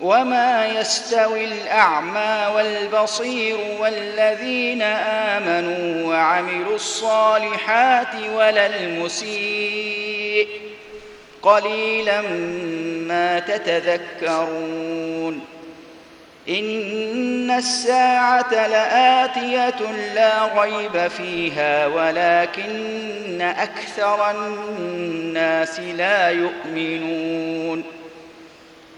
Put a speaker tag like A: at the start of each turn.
A: وما يستوي الأعمى والبصير والذين آمنوا وعملوا الصالحات ولا المسيء قليلا ما تتذكرون إن الساعة لآتية لا ريب فيها ولكن أكثر الناس لا يؤمنون